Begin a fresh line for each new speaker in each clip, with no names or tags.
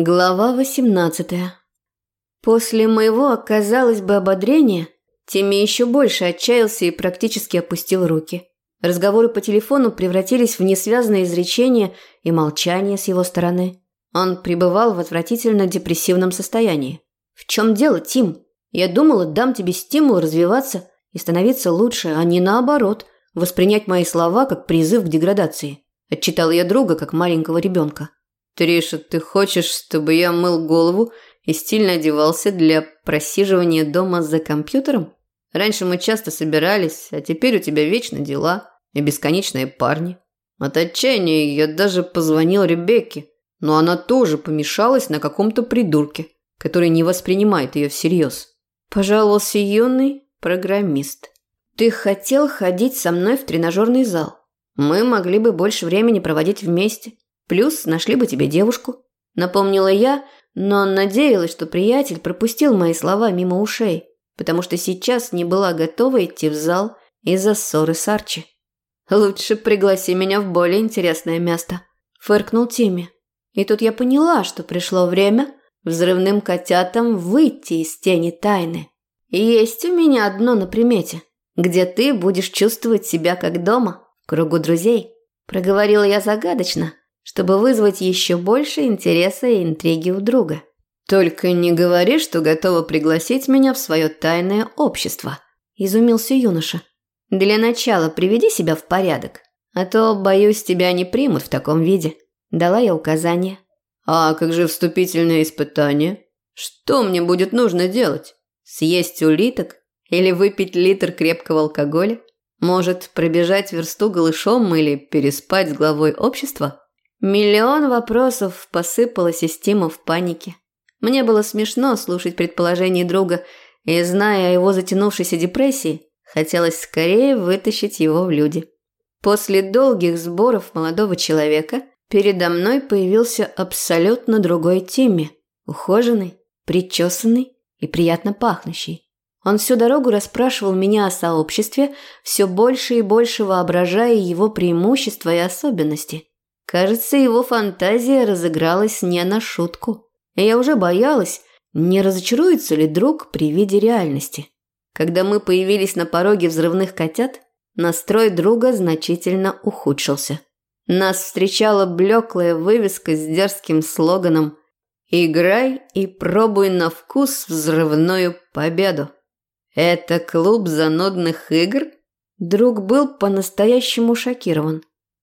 Глава 18. После моего, казалось бы, ободрения, Тимми еще больше отчаялся и практически опустил руки. Разговоры по телефону превратились в несвязные изречения и молчание с его стороны. Он пребывал в отвратительно депрессивном состоянии. «В чем дело, Тим? Я думала, дам тебе стимул развиваться и становиться лучше, а не наоборот, воспринять мои слова как призыв к деградации». Отчитала я друга, как маленького ребенка.
«Триша, ты хочешь, чтобы я мыл голову и стильно одевался для просиживания дома за компьютером? Раньше мы часто собирались, а теперь у тебя вечно дела и бесконечные парни. От отчаяния я даже позвонил Ребекке, но она тоже помешалась на каком-то придурке, который не воспринимает ее всерьез.
Пожаловался юный программист. Ты хотел ходить со мной в тренажерный зал. Мы могли бы больше времени проводить вместе. Плюс нашли бы тебе девушку. Напомнила я, но надеялась, что приятель пропустил мои слова мимо ушей, потому что сейчас не была готова идти в зал из-за ссоры с Арчи. «Лучше пригласи меня в более интересное место», – фыркнул Тимми. И тут я поняла, что пришло время взрывным котятам выйти из тени тайны. Есть у меня одно на примете, где ты будешь чувствовать себя как дома, кругу друзей. Проговорила я загадочно, чтобы вызвать еще больше интереса и интриги у друга.
«Только не говори, что готова пригласить меня в свое тайное общество», – изумился юноша.
«Для начала приведи себя в порядок, а то, боюсь, тебя не примут в таком виде». Дала я указание.
«А как же вступительное испытание? Что мне будет нужно делать? Съесть улиток или выпить литр крепкого алкоголя? Может, пробежать версту голышом или переспать с главой общества?»
Миллион вопросов посыпалось из Тима в панике. Мне было смешно слушать предположения друга, и, зная о его затянувшейся депрессии, хотелось скорее вытащить его в люди. После долгих сборов молодого человека передо мной появился абсолютно другой Тимми, ухоженный, причесанный и приятно пахнущий. Он всю дорогу расспрашивал меня о сообществе, все больше и больше воображая его преимущества и особенности. Кажется, его фантазия разыгралась не на шутку. Я уже боялась, не разочаруется ли друг при виде реальности. Когда мы появились на пороге взрывных котят, настрой друга значительно ухудшился. Нас встречала блеклая вывеска с дерзким слоганом «Играй и пробуй на вкус взрывную победу». «Это клуб занудных игр?» Друг был по-настоящему шокирован.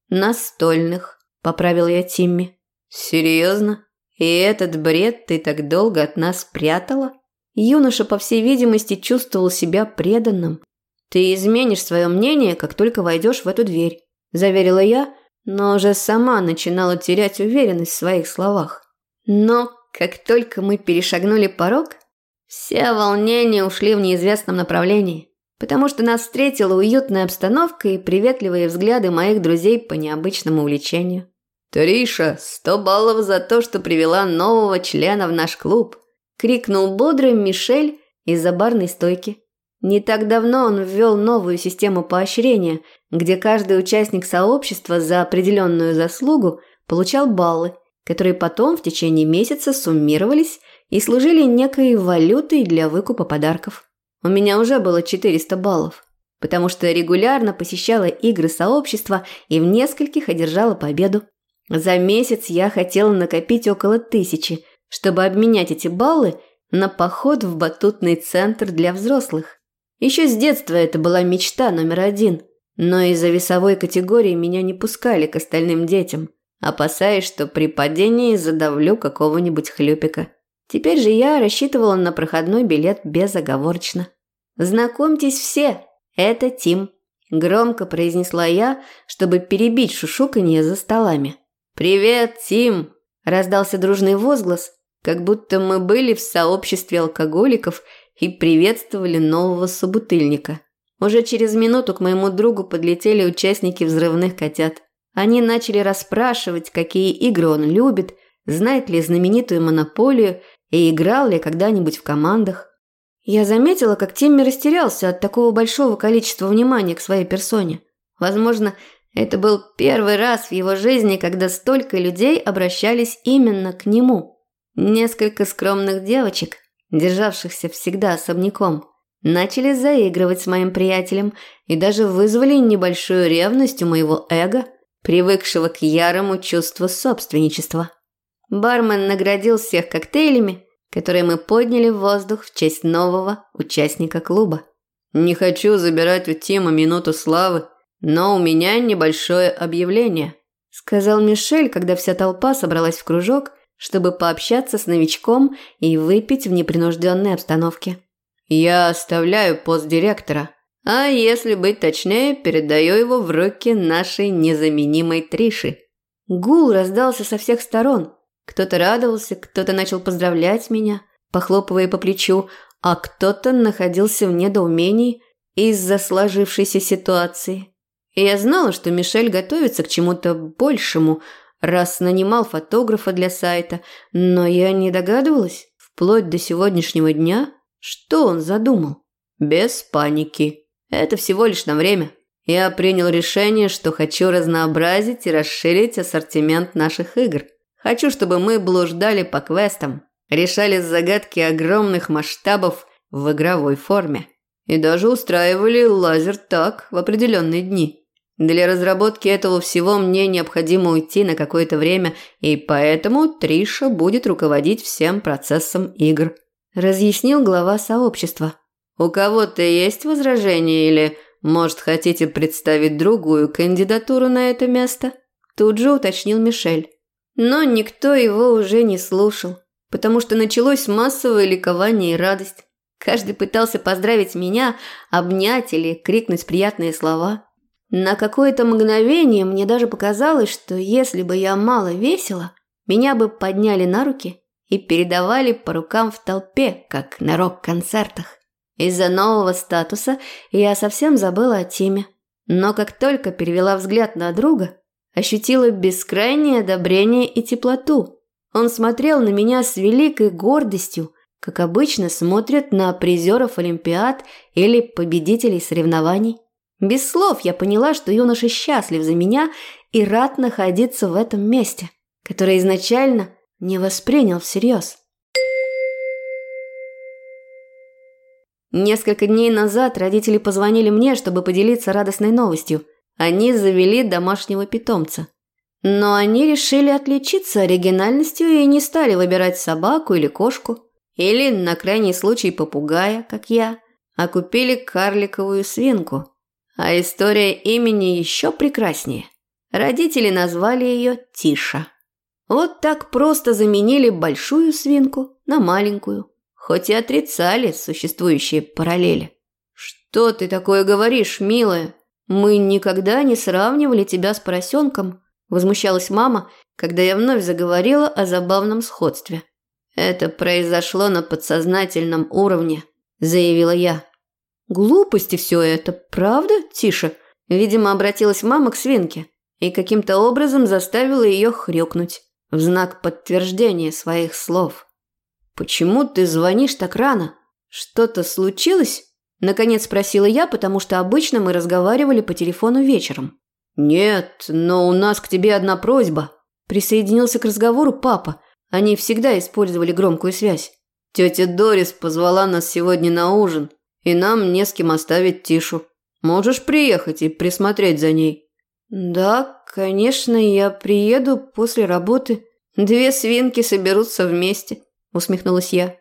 Настольных, поправил я Тимми. Серьезно? И этот бред ты так долго от нас прятала? Юноша, по всей видимости, чувствовал себя преданным. Ты изменишь свое мнение, как только войдешь в эту дверь, заверила я, но уже сама начинала терять уверенность в своих словах. Но как только мы перешагнули порог, все волнения ушли в неизвестном направлении, потому что нас встретила уютная обстановка и приветливые взгляды моих друзей по необычному увлечению.
«Триша, сто баллов за то, что привела нового члена в наш клуб!» – крикнул бодрый Мишель из-за барной стойки. Не так давно он ввел новую систему поощрения, где каждый участник сообщества за определенную заслугу получал баллы, которые потом в течение месяца суммировались и служили некой валютой для выкупа подарков. У меня уже было 400 баллов, потому что регулярно посещала игры сообщества и в нескольких одержала победу. За месяц я хотела накопить около тысячи, чтобы обменять эти баллы на поход в батутный центр для взрослых. Еще с детства это была мечта номер один, но из-за весовой категории меня не пускали к остальным детям, опасаясь, что при падении задавлю какого-нибудь хлюпика. Теперь же я рассчитывала на проходной билет безоговорочно. «Знакомьтесь все, это Тим», – громко произнесла я, чтобы перебить шушуканье за столами. «Привет, Тим!» – раздался дружный возглас, как будто мы были в сообществе алкоголиков и приветствовали нового собутыльника. Уже через минуту к моему другу подлетели участники взрывных котят. Они начали расспрашивать, какие игры он любит, знает ли знаменитую монополию и играл ли когда-нибудь в командах. Я заметила, как Тимми растерялся от такого большого количества внимания к своей персоне. Возможно, это был первый раз в его жизни, когда столько людей обращались именно к нему.
Несколько скромных девочек, державшихся всегда особняком, начали заигрывать с моим приятелем и даже вызвали небольшую ревность у моего эго, привыкшего к ярому чувству собственничества. Бармен наградил всех коктейлями, которые мы подняли в воздух в честь нового участника клуба. «Не хочу забирать у Тима минуту славы, но у меня небольшое объявление», сказал Мишель, когда вся толпа собралась в кружок, чтобы пообщаться с новичком и выпить в непринужденной обстановке. «Я оставляю пост директора, а если быть точнее, передаю его в руки нашей незаменимой Триши». Гул раздался со всех сторон. Кто-то радовался, кто-то начал поздравлять меня, похлопывая по плечу, а кто-то находился в недоумении из-за сложившейся ситуации. И я знала, что Мишель готовится к чему-то большему, раз нанимал фотографа для сайта, но я не догадывалась, вплоть до сегодняшнего дня, что он задумал. Без паники. Это всего лишь на время. Я принял решение, что хочу разнообразить и расширить ассортимент наших игр. Хочу, чтобы мы блуждали по квестам, решали загадки огромных масштабов в игровой форме. И даже устраивали лазер-так в определенные дни. Для разработки этого всего мне необходимо уйти на какое-то время, и поэтому Триша будет руководить всем процессом игр», – разъяснил глава сообщества. «У кого-то есть возражения или, может, хотите представить другую кандидатуру на это место?» Тут же уточнил Мишель. Но никто его уже не слушал, потому что началось массовое ликование и радость. Каждый пытался поздравить меня, обнять или крикнуть приятные слова. На какое-то мгновение мне даже показалось, что если бы я мало весила, меня бы подняли на руки и передавали по рукам в толпе, как на рок-концертах. Из-за нового статуса я совсем забыла о теме. Но как только перевела взгляд на друга, ощутила бескрайнее одобрение и теплоту. Он смотрел на меня с великой гордостью, как обычно смотрят на призеров Олимпиад или победителей соревнований. Без слов я поняла, что юноша счастлив за меня и рад находиться в этом месте, которое изначально не воспринял всерьез. Несколько дней назад родители позвонили мне, чтобы поделиться радостной новостью. Они завели домашнего питомца. Но они решили отличиться оригинальностью и не стали выбирать собаку или кошку. Или, на крайний случай, попугая, как я, а купили карликовую свинку – а история имени еще прекраснее. Родители назвали ее Тиша. Вот так просто заменили большую свинку на маленькую, хоть и отрицали существующие параллели. «Что ты такое говоришь, милая? Мы никогда не сравнивали тебя с поросенком», возмущалась мама, когда я вновь заговорила о забавном сходстве. «Это произошло на подсознательном уровне», заявила я. Глупости все это, правда, Тише? Видимо, обратилась мама к свинке и каким-то образом заставила ее хрюкнуть в знак подтверждения своих слов. «Почему ты звонишь так рано? Что-то случилось?» Наконец спросила я, потому что обычно мы разговаривали по телефону вечером. «Нет, но у нас к тебе одна просьба». Присоединился к разговору папа. Они всегда использовали громкую связь. Тетя Дорис позвала нас сегодня на ужин и нам не с кем оставить Тишу. Можешь приехать и присмотреть за ней?» «Да, конечно, я приеду после работы. Две свинки соберутся вместе», – усмехнулась я.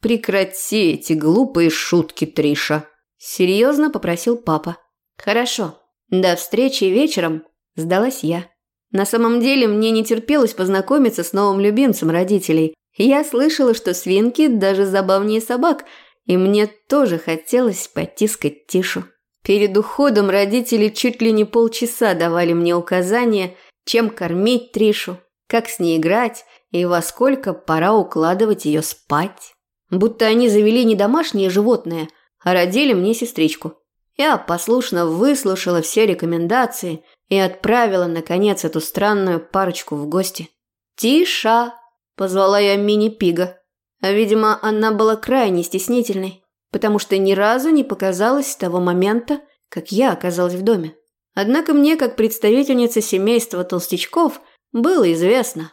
«Прекрати эти глупые шутки, Триша», – серьезно попросил папа. «Хорошо. До встречи вечером», – сдалась я. На самом деле мне не терпелось познакомиться с новым любимцем родителей. Я слышала, что свинки даже забавнее собак – и мне тоже хотелось потискать Тишу. Перед уходом родители чуть ли не полчаса давали мне указания, чем кормить Тришу, как с ней играть и во сколько пора укладывать ее спать. Будто они завели не домашнее животное, а родили мне сестричку. Я послушно выслушала все рекомендации и отправила, наконец, эту странную парочку в гости. «Тиша!» – позвала я мини-пига. А, видимо, она была крайне стеснительной, потому что ни разу не показалась с того момента, как я оказалась в доме. Однако мне, как представительнице семейства толстячков, было известно,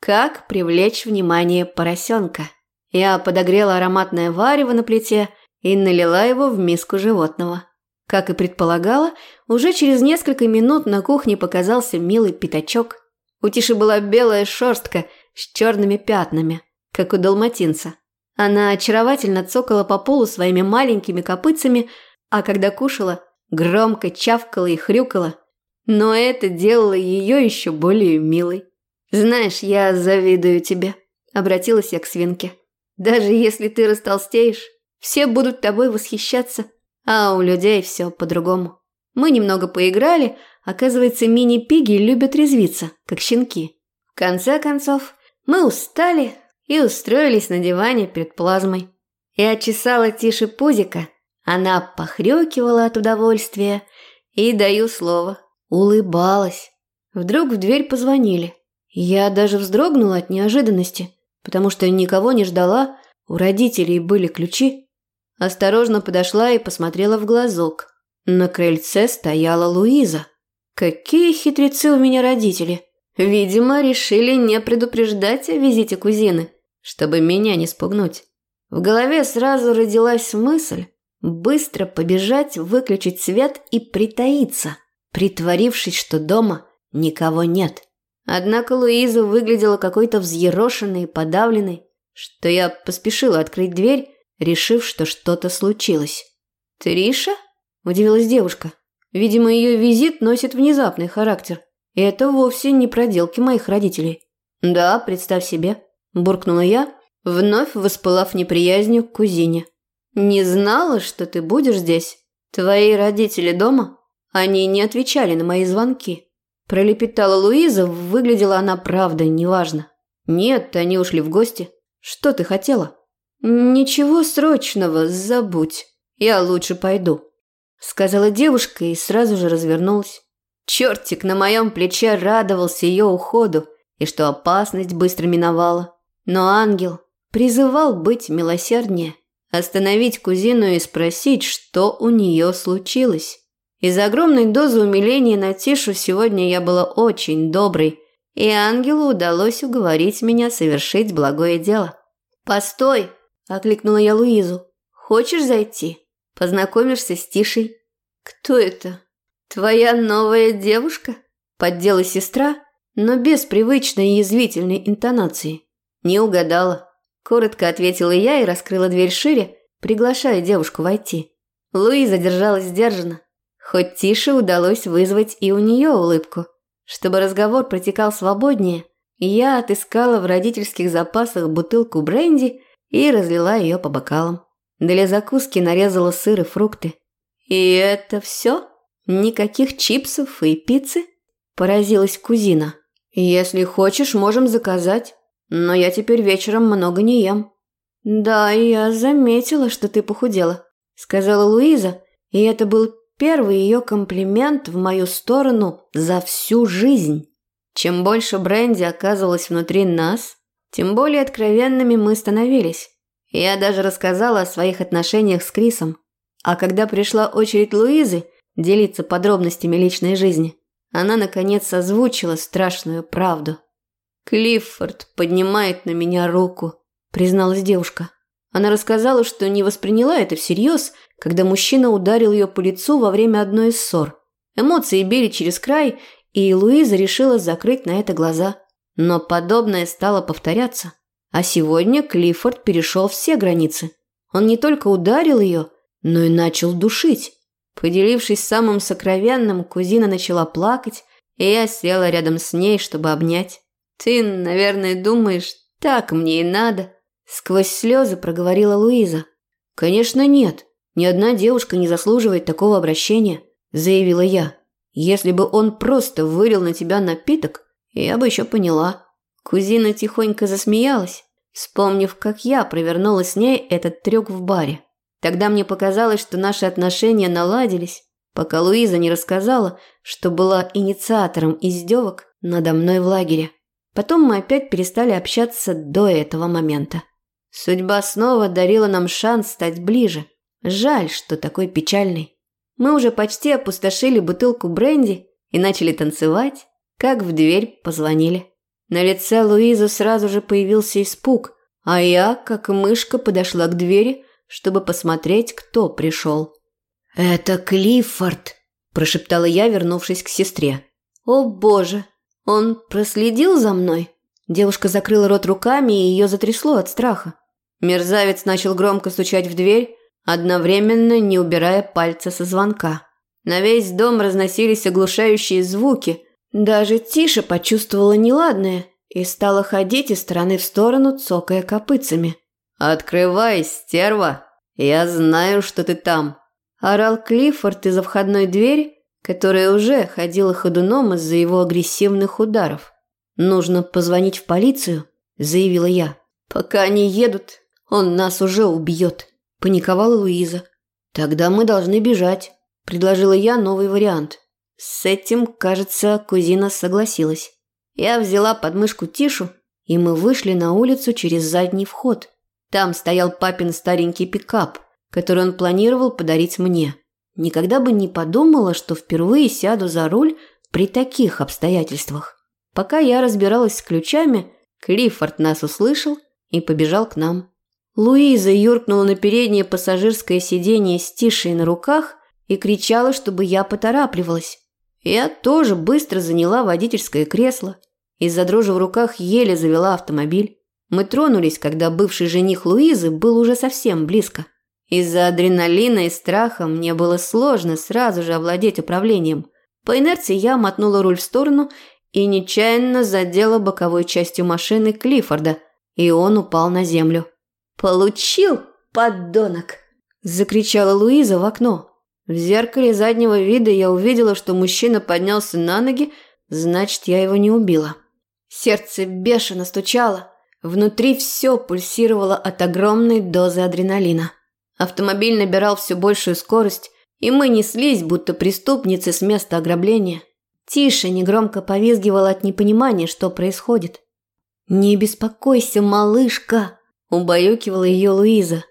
Как привлечь внимание поросенка? Я подогрела ароматное варево на плите и налила его в миску животного. Как и предполагала, уже через несколько минут на кухне показался милый пятачок. У Тиши была белая шерстка с черными пятнами, как у далматинца. Она очаровательно цокала по полу своими маленькими копытцами, а когда кушала, громко чавкала и хрюкала. Но это делало ее еще более милой. «Знаешь, я завидую тебе», – обратилась я к свинке. «Даже если ты растолстеешь, все будут тобой восхищаться, а у людей все по-другому. Мы немного поиграли, оказывается, мини-пиги любят резвиться, как щенки. В конце концов, мы устали и устроились на диване перед плазмой. Я чесала тише пузика, она похрюкивала от удовольствия и, даю слово, улыбалась. Вдруг в дверь позвонили. Я даже вздрогнула от неожиданности, потому что никого не ждала, у родителей были ключи. Осторожно подошла и посмотрела в глазок. На крыльце стояла Луиза. Какие хитрецы у меня родители. Видимо, решили не предупреждать о визите кузины, чтобы меня не спугнуть. В голове сразу родилась мысль быстро побежать, выключить свет и притаиться, притворившись, что дома никого нет. Однако Луиза выглядела какой-то взъерошенной и подавленной, что я поспешила открыть дверь, решив, что что-то случилось. «Триша?» – удивилась девушка. Видимо, ее визит носит внезапный характер. И это вовсе не проделки моих родителей. «Да, представь себе», – буркнула я, вновь воспылав неприязнью к кузине. «Не знала, что ты будешь здесь. Твои родители дома? Они не отвечали на мои звонки». Пролепетала Луиза, выглядела она правда, неважно. Нет, они ушли в гости. Что ты хотела? Ничего срочного, забудь. Я лучше пойду. Сказала девушка и сразу же развернулась. Чертик на моем плече радовался ее уходу и что опасность быстро миновала. Но ангел призывал быть милосерднее, остановить кузину и спросить, что у нее случилось. Из-за огромной дозы умиления на Тишу сегодня я была очень доброй, и ангелу удалось уговорить меня совершить благое дело. «Постой!» – окликнула я Луизу. «Хочешь зайти? Познакомишься с Тишей?» «Кто это? Твоя новая девушка?» – поддела сестра, но без привычной язвительной интонации. «Не угадала». Коротко ответила я и раскрыла дверь шире, приглашая девушку войти. Луиза держалась сдержанно, Хоть тише удалось вызвать и у нее улыбку. Чтобы разговор протекал свободнее, я отыскала в родительских запасах бутылку бренди и разлила ее по бокалам. Для закуски нарезала сыр и фрукты. «И это все? Никаких чипсов и пиццы?» – поразилась кузина. «Если хочешь, можем заказать, но я теперь вечером много не ем». «Да, я заметила, что ты похудела», – сказала Луиза, и это был Первый ее комплимент в мою сторону за всю жизнь. Чем больше бренди оказывалось внутри нас, тем более откровенными мы становились. Я даже рассказала о своих отношениях с Крисом. А когда пришла очередь Луизы делиться подробностями личной жизни, она, наконец, озвучила страшную правду. «Клиффорд поднимает на меня руку», – призналась девушка. Она рассказала, что не восприняла это всерьез – когда мужчина ударил ее по лицу во время одной из ссор. Эмоции били через край, и Луиза решила закрыть на это глаза. Но подобное стало повторяться. А сегодня Клиффорд перешел все границы. Он не только ударил ее, но и начал душить. Поделившись самым сокровенным, кузина начала плакать, и я села рядом с ней, чтобы обнять. «Ты, наверное, думаешь, так мне и надо?» Сквозь слезы проговорила Луиза. «Конечно нет. Ни одна девушка не заслуживает такого обращения», – заявила я. «Если бы он просто вылил на тебя напиток, я бы еще поняла». Кузина тихонько засмеялась, вспомнив, как я провернула с ней этот трюк в баре. Тогда мне показалось, что наши отношения наладились, пока Луиза не рассказала, что была инициатором издевок надо мной в лагере. Потом мы опять перестали общаться до этого момента. Судьба снова дарила нам шанс стать ближе – Жаль, что такой печальный. Мы уже почти опустошили бутылку бренди и начали танцевать, как в дверь позвонили. На лице Луизы сразу же появился испуг, а я, как мышка, подошла к двери, чтобы посмотреть, кто пришел. «Это Клиффорд», – прошептала я, вернувшись к сестре. «О боже, он проследил за мной?» Девушка закрыла рот руками, и ее затрясло от страха. Мерзавец начал громко стучать в дверь, одновременно не убирая пальца со звонка. На весь дом разносились оглушающие звуки. Даже Тиша почувствовала неладное и стала ходить из стороны в сторону, цокая копытцами.
«Открывай, стерва! Я знаю, что ты там!»
Орал Клиффорд из-за входной двери, которая уже ходила ходуном из-за его агрессивных ударов. «Нужно позвонить в полицию», – заявила я. «Пока они едут, он нас уже убьет», – паниковала Луиза. «Тогда мы должны бежать», – предложила я новый вариант. С этим, кажется, кузина согласилась. Я взяла подмышку Тишу, и мы вышли на улицу через задний вход. Там стоял папин старенький пикап, который он планировал подарить мне. Никогда бы не подумала, что впервые сяду за руль при таких обстоятельствах. Пока я разбиралась с ключами, Клиффорд нас услышал и побежал к нам. Луиза юркнула на переднее пассажирское сиденье с Тишей на руках и кричала, чтобы я поторапливалась. Я тоже быстро заняла водительское кресло и, за дрожи в руках, еле завела автомобиль. Мы тронулись, когда бывший жених Луизы был уже совсем близко. Из-за адреналина и страха мне было сложно сразу же овладеть управлением. По инерции я мотнула руль в сторону и нечаянно задела боковой частью машины Клиффорда, и он упал на землю. «Получил, подонок!» – закричала Луиза в окно. В зеркале заднего вида я увидела, что мужчина поднялся на ноги, значит, я его не убила. Сердце бешено стучало, внутри все пульсировало от огромной дозы адреналина. Автомобиль набирал все большую скорость, и мы неслись, будто преступницы с места ограбления. Тише негромко повизгивала от непонимания, что происходит. «Не беспокойся, малышка!» – убаюкивала ее Луиза.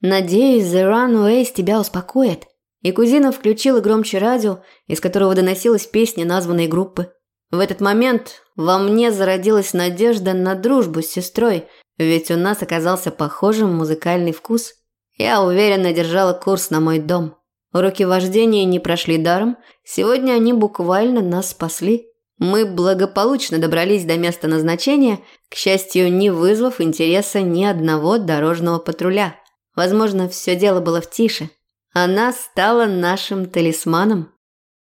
«Надеюсь, The Runaways тебя успокоит». И кузина включила громче радио, из которого доносилась песня названной группы. В этот момент во мне зародилась надежда на дружбу с сестрой, ведь у нас оказался похожим музыкальный вкус. Я уверенно держала курс на мой дом. Уроки вождения не прошли даром, сегодня они буквально нас спасли. Мы благополучно добрались до места назначения, к счастью, не вызвав интереса ни одного дорожного патруля. Возможно, все дело было в тише. Она стала нашим талисманом.